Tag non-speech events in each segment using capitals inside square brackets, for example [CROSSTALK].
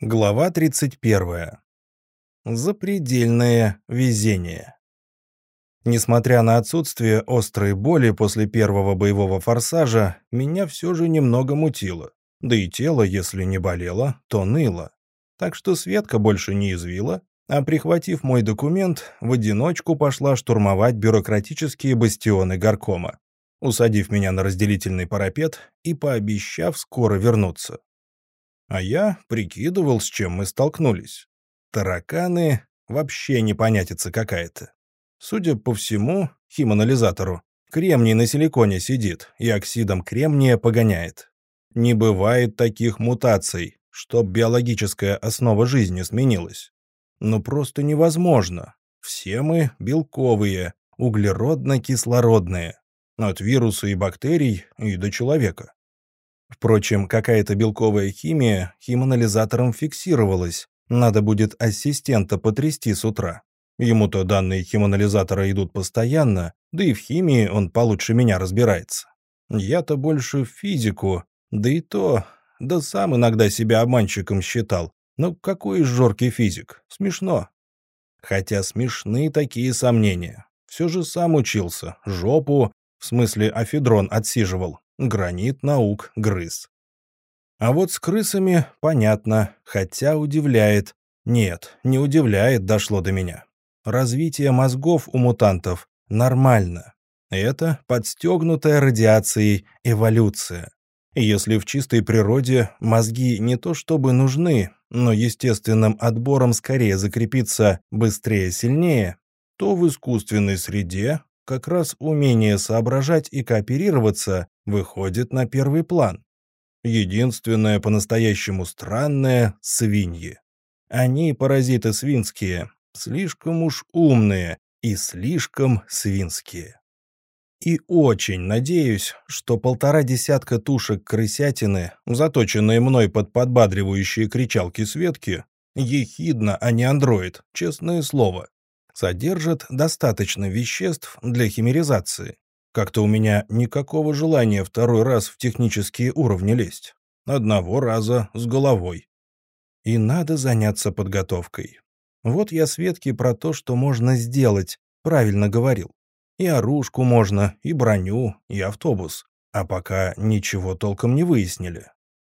Глава 31. Запредельное везение. Несмотря на отсутствие острой боли после первого боевого форсажа, меня все же немного мутило. Да и тело, если не болело, то ныло. Так что Светка больше не извила, а прихватив мой документ, в одиночку пошла штурмовать бюрократические бастионы горкома, усадив меня на разделительный парапет и пообещав скоро вернуться. А я прикидывал, с чем мы столкнулись. Тараканы — вообще непонятица какая-то. Судя по всему, химанализатору, кремний на силиконе сидит и оксидом кремния погоняет. Не бывает таких мутаций, чтоб биологическая основа жизни сменилась. Ну просто невозможно. Все мы белковые, углеродно-кислородные. От вируса и бактерий и до человека. Впрочем, какая-то белковая химия химанализатором фиксировалась. Надо будет ассистента потрясти с утра. Ему-то данные химанализатора идут постоянно, да и в химии он получше меня разбирается. Я-то больше в физику, да и то, да сам иногда себя обманщиком считал. Ну, какой жоркий физик? Смешно. Хотя смешны такие сомнения. Все же сам учился, жопу, в смысле афедрон отсиживал, гранит наук грыз. А вот с крысами понятно, хотя удивляет. Нет, не удивляет, дошло до меня. Развитие мозгов у мутантов нормально. Это подстегнутая радиацией эволюция. Если в чистой природе мозги не то чтобы нужны, но естественным отбором скорее закрепиться быстрее-сильнее, то в искусственной среде как раз умение соображать и кооперироваться выходит на первый план. Единственное по-настоящему странное — свиньи. Они паразиты свинские, слишком уж умные и слишком свинские. И очень надеюсь, что полтора десятка тушек крысятины, заточенные мной под подбадривающие кричалки Светки, ехидно, а не андроид, честное слово, содержат достаточно веществ для химеризации. Как-то у меня никакого желания второй раз в технические уровни лезть. Одного раза с головой. И надо заняться подготовкой. Вот я Светке про то, что можно сделать, правильно говорил. И оружку можно, и броню, и автобус. А пока ничего толком не выяснили.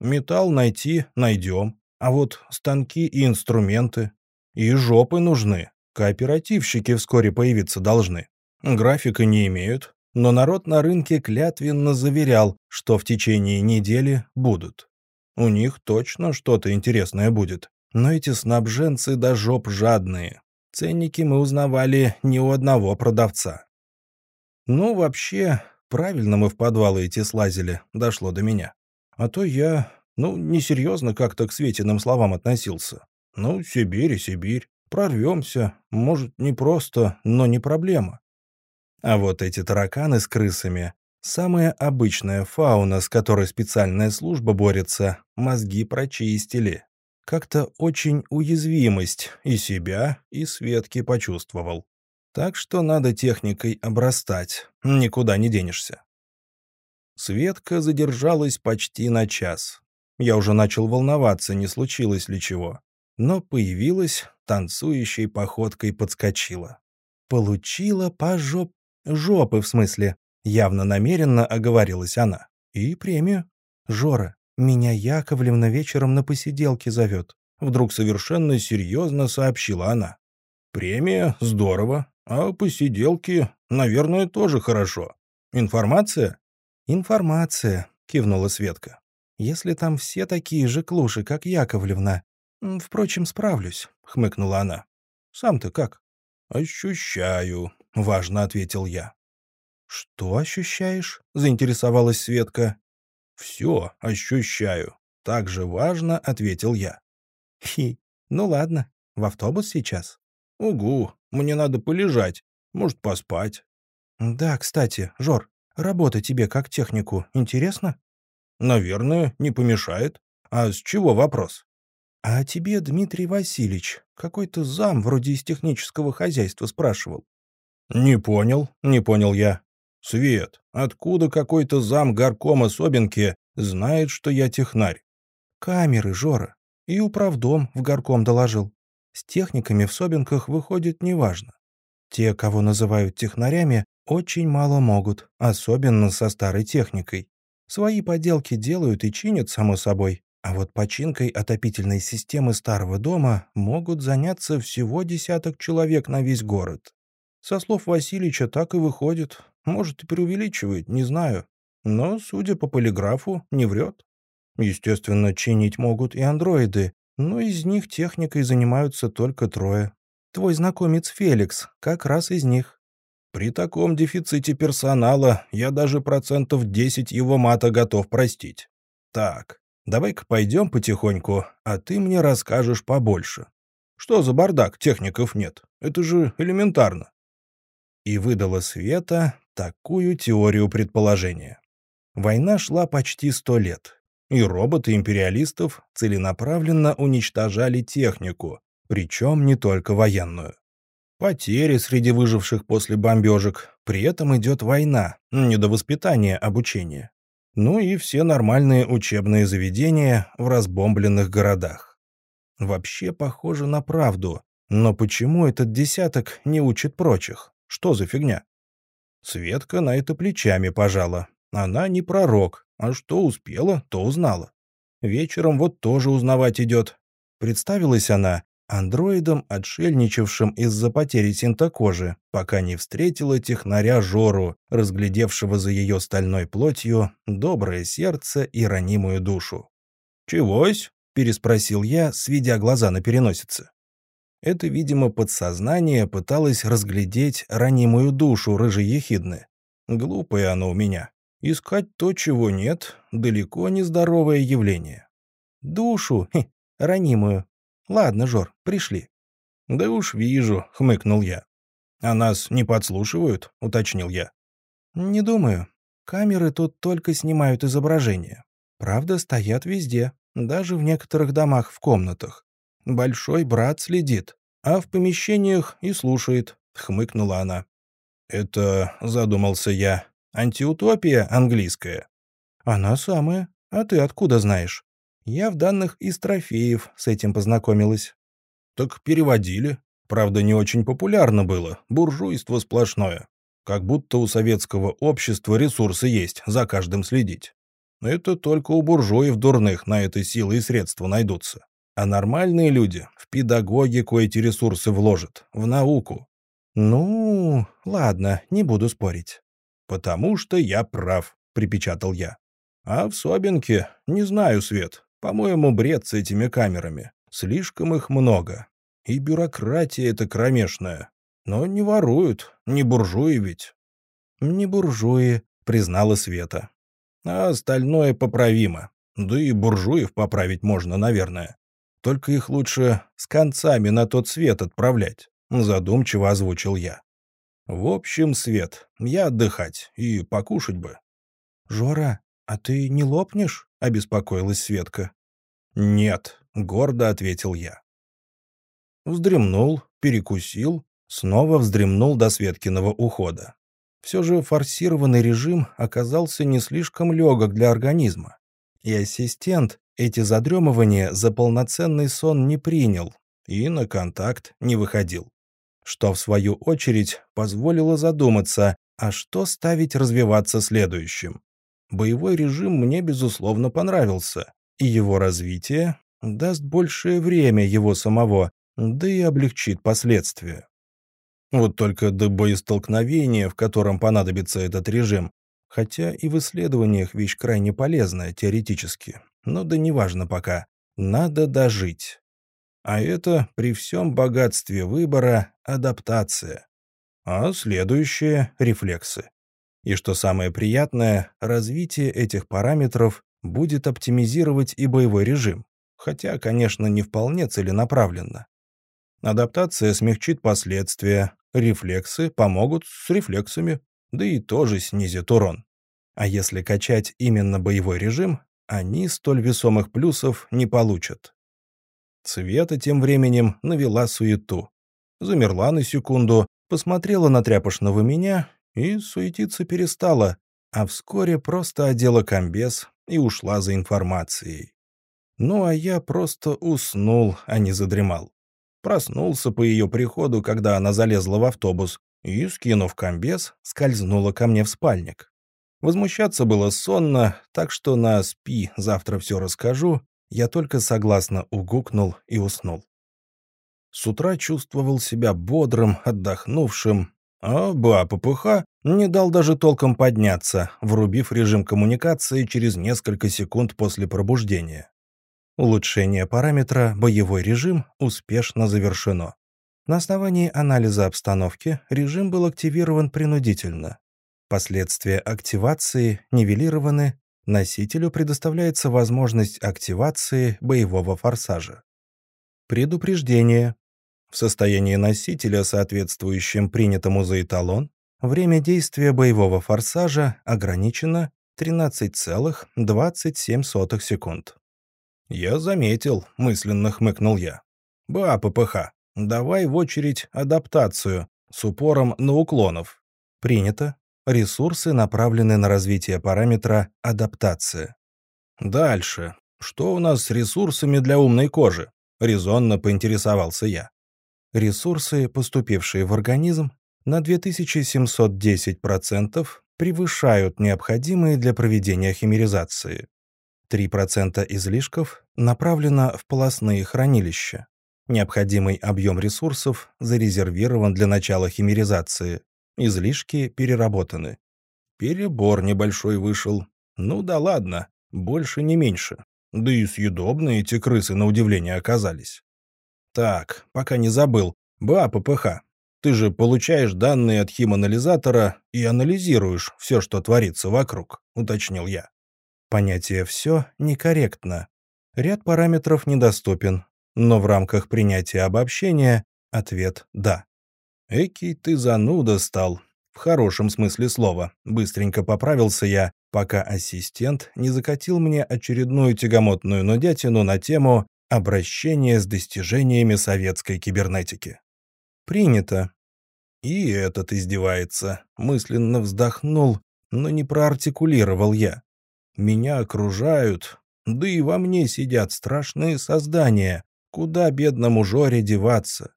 Металл найти найдем, а вот станки и инструменты. И жопы нужны, Кооперативщики вскоре появиться должны. Графика не имеют, но народ на рынке клятвенно заверял, что в течение недели будут. У них точно что-то интересное будет. Но эти снабженцы до жоп жадные. Ценники мы узнавали не у одного продавца. Ну, вообще, правильно мы в подвалы эти слазили, дошло до меня. А то я, ну, несерьезно как-то к Светиным словам относился. Ну, Сибирь и Сибирь. Прорвемся. Может, не просто, но не проблема. А вот эти тараканы с крысами — самая обычная фауна, с которой специальная служба борется, мозги прочистили. Как-то очень уязвимость и себя, и Светки почувствовал. Так что надо техникой обрастать, никуда не денешься. Светка задержалась почти на час. Я уже начал волноваться, не случилось ли чего но появилась, танцующей походкой подскочила. «Получила по жоп... жопы, в смысле», явно намеренно оговорилась она. «И премию. Жора, меня Яковлевна вечером на посиделке зовет», вдруг совершенно серьезно сообщила она. «Премия? Здорово. А посиделки, наверное, тоже хорошо. Информация?» «Информация», — кивнула Светка. «Если там все такие же клуши, как Яковлевна, «Впрочем, справлюсь», — хмыкнула она. «Сам-то как?» «Ощущаю», — важно ответил я. «Что ощущаешь?» — заинтересовалась Светка. «Все ощущаю», — так же важно ответил я. «Хи, ну ладно, в автобус сейчас?» «Угу, мне надо полежать, может, поспать». «Да, кстати, Жор, работа тебе как технику интересна?» «Наверное, не помешает. А с чего вопрос?» «А тебе, Дмитрий Васильевич, какой-то зам вроде из технического хозяйства спрашивал». «Не понял, не понял я. Свет, откуда какой-то зам горкома Собинки знает, что я технарь?» «Камеры, Жора. И управдом в горком доложил. С техниками в Собинках выходит неважно. Те, кого называют технарями, очень мало могут, особенно со старой техникой. Свои поделки делают и чинят, само собой, а вот починкой отопительной системы старого дома могут заняться всего десяток человек на весь город. Со слов Васильича так и выходит. Может, и преувеличивает, не знаю. Но, судя по полиграфу, не врет. Естественно, чинить могут и андроиды, но из них техникой занимаются только трое. Твой знакомец Феликс как раз из них. При таком дефиците персонала я даже процентов 10 его мата готов простить. Так, давай-ка пойдем потихоньку, а ты мне расскажешь побольше. Что за бардак, техников нет? Это же элементарно. И выдала Света такую теорию предположения. Война шла почти сто лет, и роботы империалистов целенаправленно уничтожали технику, причем не только военную. Потери среди выживших после бомбежек, при этом идет война, не до воспитания, обучения. Ну и все нормальные учебные заведения в разбомбленных городах. Вообще похоже на правду, но почему этот десяток не учит прочих? Что за фигня? Светка на это плечами пожала. Она не пророк, а что успела, то узнала. Вечером вот тоже узнавать идет. Представилась она андроидом, отшельничавшим из-за потери синтокожи, пока не встретила технаря Жору, разглядевшего за ее стальной плотью доброе сердце и ранимую душу. «Чегось?» — переспросил я, сведя глаза на переносице. Это, видимо, подсознание пыталось разглядеть ранимую душу рыжей ехидны. Глупое оно у меня. Искать то, чего нет, далеко не здоровое явление. Душу, [LAUGHS] хе, ранимую. Ладно, Жор, пришли. Да уж вижу, хмыкнул я. А нас не подслушивают, уточнил я. Не думаю. Камеры тут только снимают изображение. Правда, стоят везде, даже в некоторых домах в комнатах. Большой брат следит, а в помещениях и слушает, хмыкнула она. Это, задумался я, Антиутопия английская. Она самая. А ты откуда знаешь? Я в данных из трофеев с этим познакомилась. Так переводили. Правда, не очень популярно было. Буржуйство сплошное. Как будто у советского общества ресурсы есть, за каждым следить. Это только у буржуев дурных на это силы и средства найдутся. А нормальные люди в педагогику эти ресурсы вложат, в науку. Ну, ладно, не буду спорить. «Потому что я прав», — припечатал я. «А в Собинке, не знаю, Свет, по-моему, бред с этими камерами. Слишком их много. И бюрократия эта кромешная. Но не воруют, не буржуи ведь». «Не буржуи», — признала Света. «А остальное поправимо. Да и буржуев поправить можно, наверное. Только их лучше с концами на тот свет отправлять», — задумчиво озвучил я. В общем, Свет, я отдыхать и покушать бы. «Жора, а ты не лопнешь?» — обеспокоилась Светка. «Нет», — гордо ответил я. Вздремнул, перекусил, снова вздремнул до Светкиного ухода. Все же форсированный режим оказался не слишком легок для организма. И ассистент эти задремывания за полноценный сон не принял и на контакт не выходил что, в свою очередь, позволило задуматься, а что ставить развиваться следующим. Боевой режим мне, безусловно, понравился, и его развитие даст большее время его самого, да и облегчит последствия. Вот только до боестолкновения, в котором понадобится этот режим, хотя и в исследованиях вещь крайне полезная теоретически, но да неважно пока, надо дожить. А это при всем богатстве выбора адаптация. А следующее — рефлексы. И что самое приятное, развитие этих параметров будет оптимизировать и боевой режим, хотя, конечно, не вполне целенаправленно. Адаптация смягчит последствия, рефлексы помогут с рефлексами, да и тоже снизит урон. А если качать именно боевой режим, они столь весомых плюсов не получат. Света тем временем навела суету. Замерла на секунду, посмотрела на тряпошного меня и суетиться перестала, а вскоре просто одела комбез и ушла за информацией. Ну а я просто уснул, а не задремал. Проснулся по ее приходу, когда она залезла в автобус, и, скинув комбез, скользнула ко мне в спальник. Возмущаться было сонно, так что на «спи, завтра все расскажу» я только согласно угукнул и уснул. С утра чувствовал себя бодрым, отдохнувшим, а БАППХ не дал даже толком подняться, врубив режим коммуникации через несколько секунд после пробуждения. Улучшение параметра «Боевой режим» успешно завершено. На основании анализа обстановки режим был активирован принудительно. Последствия активации нивелированы, носителю предоставляется возможность активации боевого форсажа. Предупреждение. В состоянии носителя, соответствующем принятому за эталон, время действия боевого форсажа ограничено 13,27 секунд. «Я заметил», — мысленно хмыкнул я. «Ба, ППХ, Давай в очередь адаптацию с упором на уклонов. Принято. Ресурсы направлены на развитие параметра адаптация. Дальше. Что у нас с ресурсами для умной кожи? Резонно поинтересовался я. Ресурсы, поступившие в организм, на 2710% превышают необходимые для проведения химеризации. 3% излишков направлено в полостные хранилища. Необходимый объем ресурсов зарезервирован для начала химеризации. Излишки переработаны. Перебор небольшой вышел. Ну да ладно, больше не меньше. Да и съедобные эти крысы на удивление оказались. Так, пока не забыл. БА ППХ. Ты же получаешь данные от химанализатора и анализируешь все, что творится вокруг, уточнил я. Понятие «все» некорректно. Ряд параметров недоступен, но в рамках принятия обобщения ответ «да». «Экий ты зануда стал», в хорошем смысле слова. Быстренько поправился я, пока ассистент не закатил мне очередную тягомотную нудятину на тему обращения с достижениями советской кибернетики». «Принято». И этот издевается. Мысленно вздохнул, но не проартикулировал я. «Меня окружают, да и во мне сидят страшные создания, Куда бедному Жоре деваться?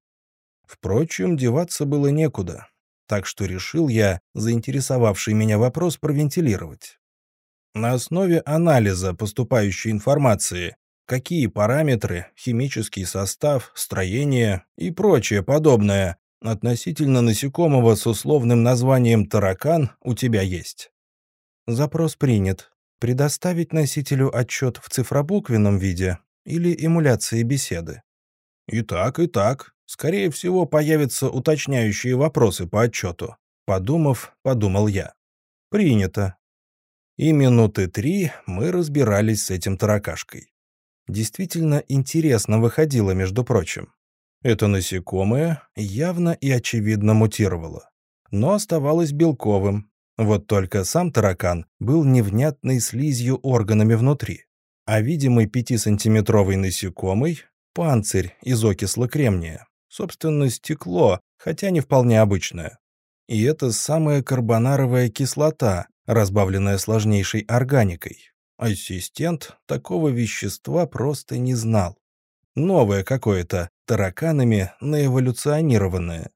Впрочем, деваться было некуда, так что решил я заинтересовавший меня вопрос провентилировать. На основе анализа поступающей информации, какие параметры, химический состав, строение и прочее подобное относительно насекомого с условным названием таракан у тебя есть? Запрос принят. Предоставить носителю отчет в цифробуквенном виде или эмуляции беседы. И так, и так. Скорее всего, появятся уточняющие вопросы по отчету. Подумав, подумал я. Принято. И минуты три мы разбирались с этим таракашкой. Действительно интересно выходило, между прочим. Это насекомое явно и очевидно мутировало. Но оставалось белковым. Вот только сам таракан был невнятной слизью органами внутри а видимый 5-сантиметровый насекомый — панцирь из окисла кремния. Собственно, стекло, хотя не вполне обычное. И это самая карбонаровая кислота, разбавленная сложнейшей органикой. Ассистент такого вещества просто не знал. Новое какое-то, тараканами наэволюционированное.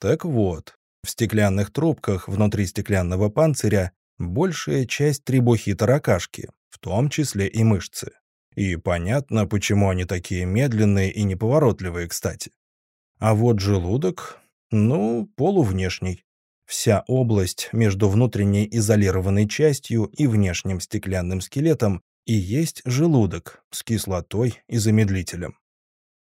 Так вот, в стеклянных трубках внутри стеклянного панциря большая часть трибухи-таракашки, в том числе и мышцы. И понятно, почему они такие медленные и неповоротливые, кстати. А вот желудок, ну, полувнешний. Вся область между внутренней изолированной частью и внешним стеклянным скелетом и есть желудок с кислотой и замедлителем.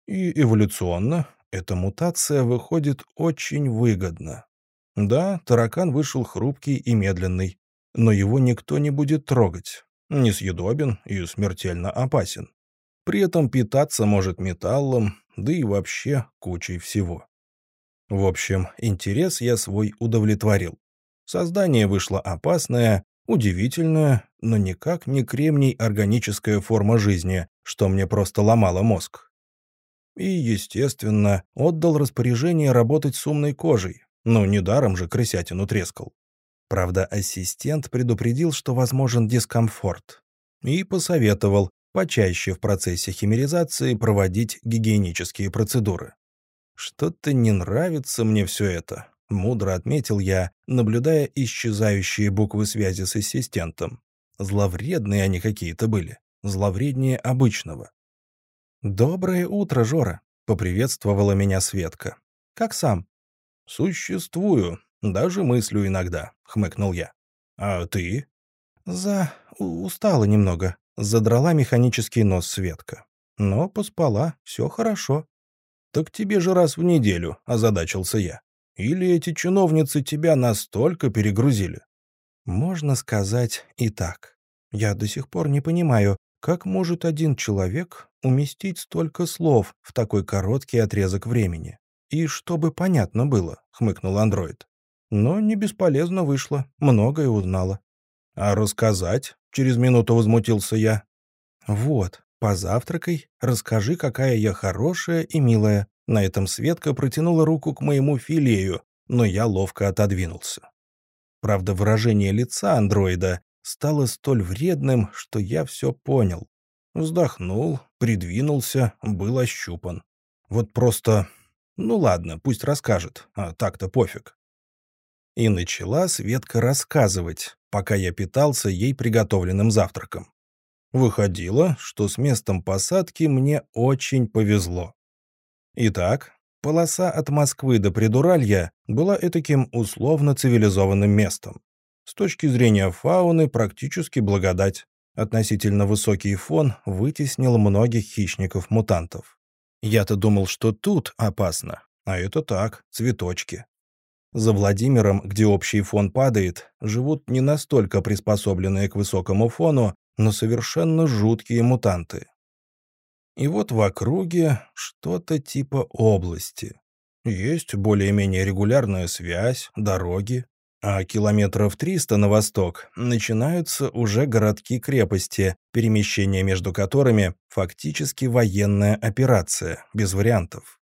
И эволюционно эта мутация выходит очень выгодно. Да, таракан вышел хрупкий и медленный, но его никто не будет трогать несъедобен и смертельно опасен. При этом питаться может металлом, да и вообще кучей всего. В общем, интерес я свой удовлетворил. Создание вышло опасное, удивительное, но никак не кремний органическая форма жизни, что мне просто ломало мозг. И, естественно, отдал распоряжение работать с умной кожей, но недаром же крысятину трескал. Правда, ассистент предупредил, что возможен дискомфорт. И посоветовал почаще в процессе химеризации проводить гигиенические процедуры. Что-то не нравится мне все это, мудро отметил я, наблюдая исчезающие буквы связи с ассистентом. Зловредные они какие-то были, зловреднее обычного. «Доброе утро, Жора», — поприветствовала меня Светка. «Как сам?» «Существую, даже мыслю иногда», — хмыкнул я. «А ты?» «За... устала немного», — задрала механический нос Светка. «Но поспала, все хорошо». «Так тебе же раз в неделю», — озадачился я. «Или эти чиновницы тебя настолько перегрузили?» «Можно сказать и так. Я до сих пор не понимаю, как может один человек уместить столько слов в такой короткий отрезок времени? И чтобы понятно было, хмыкнул андроид. Но не бесполезно вышло, многое узнала. А рассказать? Через минуту возмутился я. Вот, позавтракай, расскажи, какая я хорошая и милая. На этом Светка протянула руку к моему филею, но я ловко отодвинулся. Правда, выражение лица андроида стало столь вредным, что я все понял. Вздохнул, придвинулся, был ощупан. Вот просто... Ну ладно, пусть расскажет, а так-то пофиг. И начала Светка рассказывать, пока я питался ей приготовленным завтраком. Выходило, что с местом посадки мне очень повезло. Итак, полоса от Москвы до Придуралья была этаким условно-цивилизованным местом. С точки зрения фауны практически благодать. Относительно высокий фон вытеснил многих хищников-мутантов. Я-то думал, что тут опасно, а это так, цветочки. За Владимиром, где общий фон падает, живут не настолько приспособленные к высокому фону, но совершенно жуткие мутанты. И вот в округе что-то типа области. Есть более-менее регулярная связь, дороги, а километров 300 на восток начинаются уже городки-крепости, перемещение между которыми фактически военная операция, без вариантов.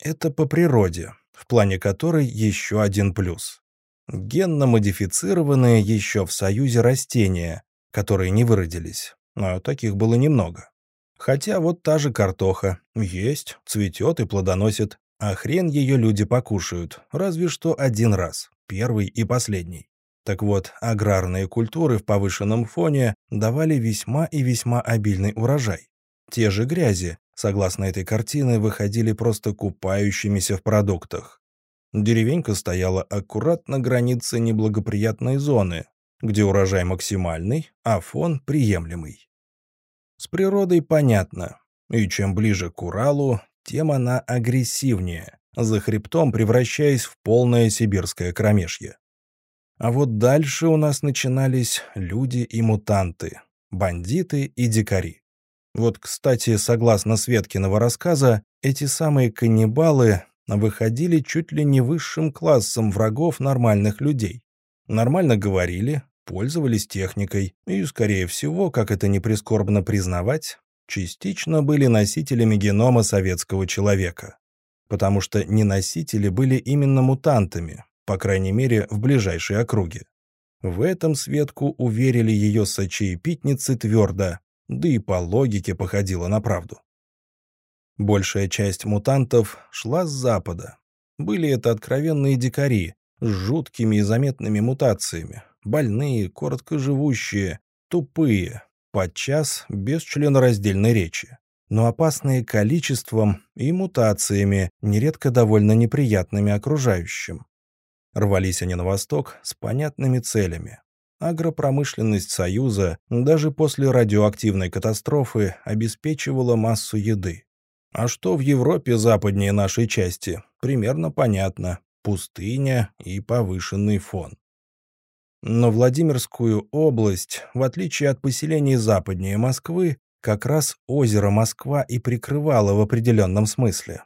Это по природе, в плане которой еще один плюс. Генно-модифицированные еще в Союзе растения, которые не выродились, но таких было немного. Хотя вот та же картоха есть, цветет и плодоносит, а хрен ее люди покушают, разве что один раз первый и последний. Так вот, аграрные культуры в повышенном фоне давали весьма и весьма обильный урожай. Те же грязи, согласно этой картине, выходили просто купающимися в продуктах. Деревенька стояла аккурат на границе неблагоприятной зоны, где урожай максимальный, а фон приемлемый. С природой понятно, и чем ближе к Уралу, тем она агрессивнее, за хребтом превращаясь в полное сибирское кромешье. А вот дальше у нас начинались люди и мутанты, бандиты и дикари. Вот, кстати, согласно Светкиного рассказа, эти самые каннибалы выходили чуть ли не высшим классом врагов нормальных людей. Нормально говорили, пользовались техникой и, скорее всего, как это не прискорбно признавать, частично были носителями генома советского человека потому что неносители были именно мутантами, по крайней мере, в ближайшей округе. В этом Светку уверили ее сочи-питницы твердо, да и по логике походила на правду. Большая часть мутантов шла с запада. Были это откровенные дикари, с жуткими и заметными мутациями, больные, короткоживущие, тупые, подчас без членораздельной речи но опасные количеством и мутациями, нередко довольно неприятными окружающим. Рвались они на восток с понятными целями. Агропромышленность Союза даже после радиоактивной катастрофы обеспечивала массу еды. А что в Европе западнее нашей части, примерно понятно. Пустыня и повышенный фон. Но Владимирскую область, в отличие от поселений западнее Москвы, как раз озеро Москва и прикрывало в определенном смысле.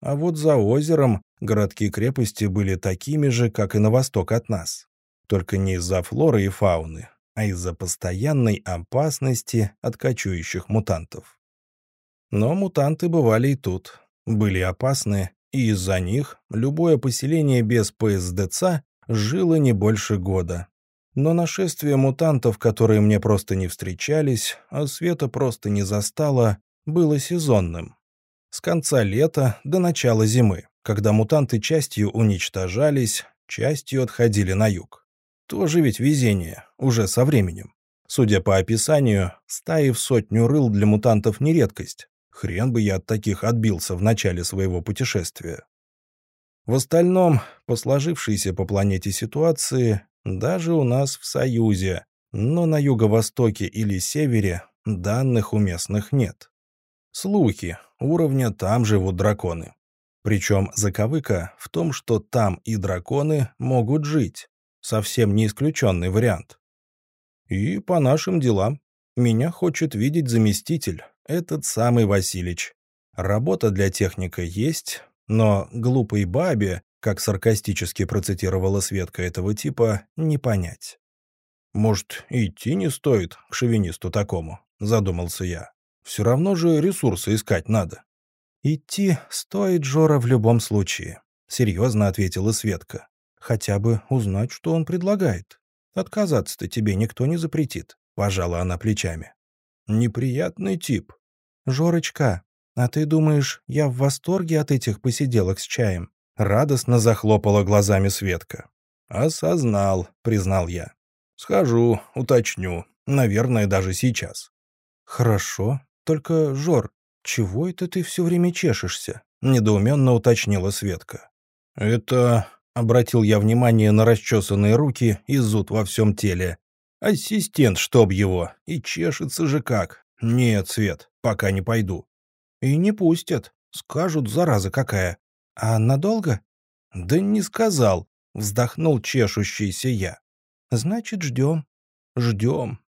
А вот за озером городки-крепости были такими же, как и на восток от нас. Только не из-за флоры и фауны, а из-за постоянной опасности от кочующих мутантов. Но мутанты бывали и тут, были опасны, и из-за них любое поселение без ПСДЦ жило не больше года. Но нашествие мутантов, которые мне просто не встречались, а Света просто не застала, было сезонным. С конца лета до начала зимы, когда мутанты частью уничтожались, частью отходили на юг. Тоже ведь везение, уже со временем. Судя по описанию, стаи в сотню рыл для мутантов не редкость. Хрен бы я от таких отбился в начале своего путешествия. В остальном, по сложившейся по планете ситуации, даже у нас в Союзе, но на юго-востоке или севере данных уместных нет. Слухи, уровня там живут драконы. Причем заковыка в том, что там и драконы могут жить. Совсем не исключенный вариант. И по нашим делам. Меня хочет видеть заместитель, этот самый Василич. Работа для техника есть, но глупой бабе, как саркастически процитировала Светка этого типа, не понять. «Может, идти не стоит к шовинисту такому?» — задумался я. «Все равно же ресурсы искать надо». «Идти стоит Жора в любом случае», — серьезно ответила Светка. «Хотя бы узнать, что он предлагает. Отказаться-то тебе никто не запретит», — пожала она плечами. «Неприятный тип». «Жорочка, «А ты думаешь, я в восторге от этих посиделок с чаем?» Радостно захлопала глазами Светка. «Осознал», — признал я. «Схожу, уточню. Наверное, даже сейчас». «Хорошо. Только, Жор, чего это ты все время чешешься?» — недоуменно уточнила Светка. «Это...» — обратил я внимание на расчесанные руки и зуд во всем теле. «Ассистент, чтоб его, и чешется же как. Нет, Свет, пока не пойду. И не пустят. Скажут, зараза какая. А надолго? Да не сказал, вздохнул чешущийся я. Значит, ждем. Ждем.